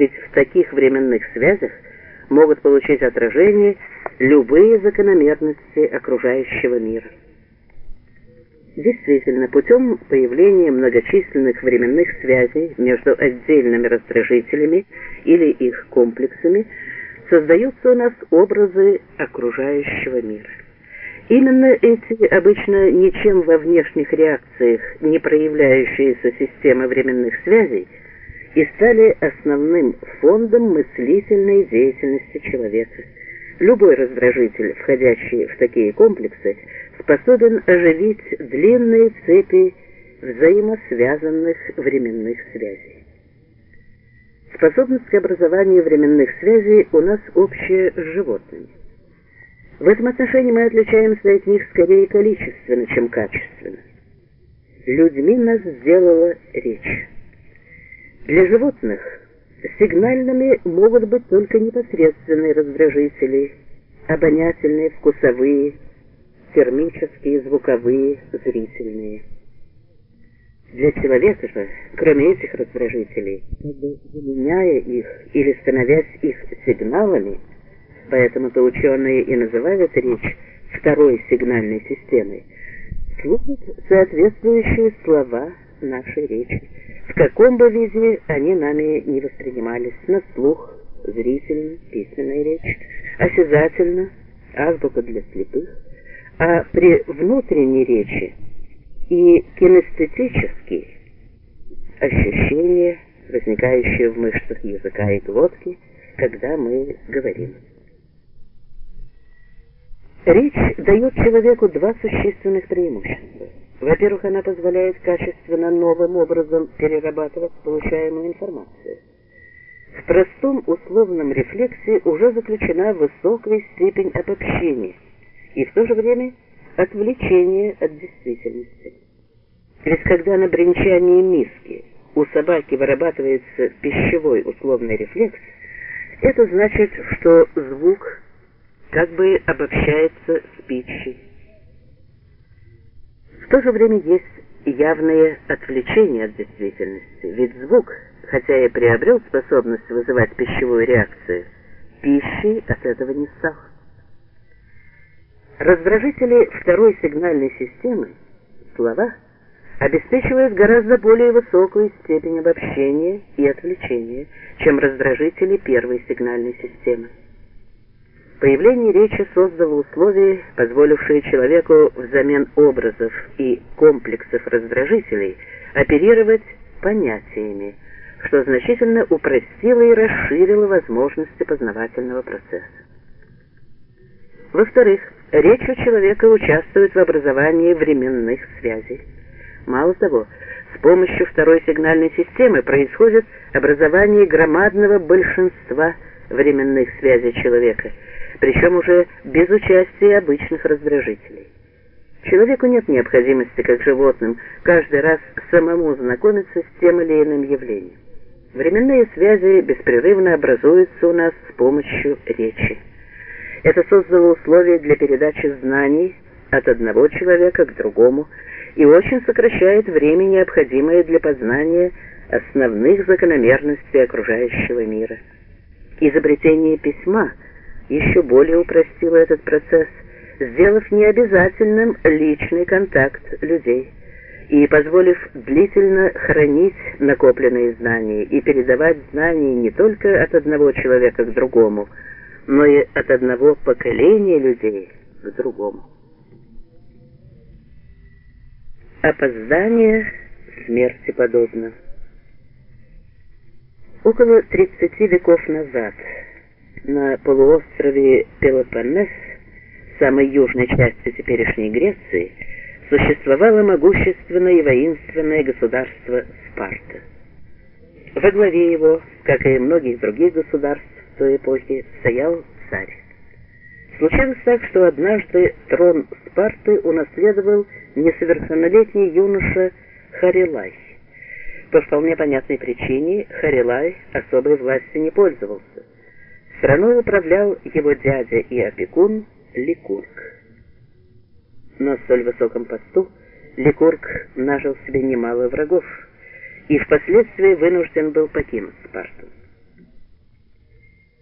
ведь в таких временных связях могут получить отражение любые закономерности окружающего мира. Действительно, путем появления многочисленных временных связей между отдельными раздражителями или их комплексами создаются у нас образы окружающего мира. Именно эти обычно ничем во внешних реакциях не проявляющиеся системы временных связей и стали основным фондом мыслительной деятельности человека. Любой раздражитель, входящий в такие комплексы, способен оживить длинные цепи взаимосвязанных временных связей. Способность к образованию временных связей у нас общая с животными. В этом отношении мы отличаемся от них скорее количественно, чем качественно. Людьми нас сделала речь. Для животных сигнальными могут быть только непосредственные раздражители, обонятельные, вкусовые, термические, звуковые, зрительные. Для человека же, кроме этих раздражителей, как бы заменяя их или становясь их сигналами, поэтому-то ученые и называют речь второй сигнальной системой, служат соответствующие слова нашей речи, в каком бы виде они нами не воспринимались, на слух, зрительно, письменная речь, осязательно, азбука для слепых, а при внутренней речи и кинестетические ощущения, возникающие в мышцах языка и глотки, когда мы говорим. Речь дает человеку два существенных преимущества. Во-первых, она позволяет качественно новым образом перерабатывать получаемую информацию. В простом условном рефлексе уже заключена высокая степень обобщения – и в то же время отвлечение от действительности. Ведь когда на бренчании миски у собаки вырабатывается пищевой условный рефлекс, это значит, что звук как бы обобщается с пищей. То же время есть явное отвлечение от действительности, ведь звук, хотя и приобрел способность вызывать пищевую реакцию, пищей от этого не стал. Раздражители второй сигнальной системы, слова, обеспечивают гораздо более высокую степень обобщения и отвлечения, чем раздражители первой сигнальной системы. Появление речи создало условия, позволившие человеку взамен образов и комплексов раздражителей оперировать понятиями, что значительно упростило и расширило возможности познавательного процесса. Во-вторых, речь у человека участвует в образовании временных связей. Мало того, с помощью второй сигнальной системы происходит образование громадного большинства временных связей человека, причем уже без участия обычных раздражителей. Человеку нет необходимости, как животным, каждый раз самому знакомиться с тем или иным явлением. Временные связи беспрерывно образуются у нас с помощью речи. Это создало условия для передачи знаний от одного человека к другому и очень сокращает время, необходимое для познания основных закономерностей окружающего мира. Изобретение письма еще более упростило этот процесс, сделав необязательным личный контакт людей и позволив длительно хранить накопленные знания и передавать знания не только от одного человека к другому, но и от одного поколения людей к другому. Опоздание смерти подобно. Около 30 веков назад на полуострове Пелопоннес, самой южной части теперешней Греции, существовало могущественное и воинственное государство Спарта. Во главе его, как и многих других государств, той эпохи стоял царь. Случилось так, что однажды трон Спарты унаследовал несовершеннолетний юноша Харилай. По вполне понятной причине Харилай особой властью не пользовался. Страной управлял его дядя и опекун Ликург. На столь высоком посту Ликург нажил себе немало врагов и впоследствии вынужден был покинуть Спарту.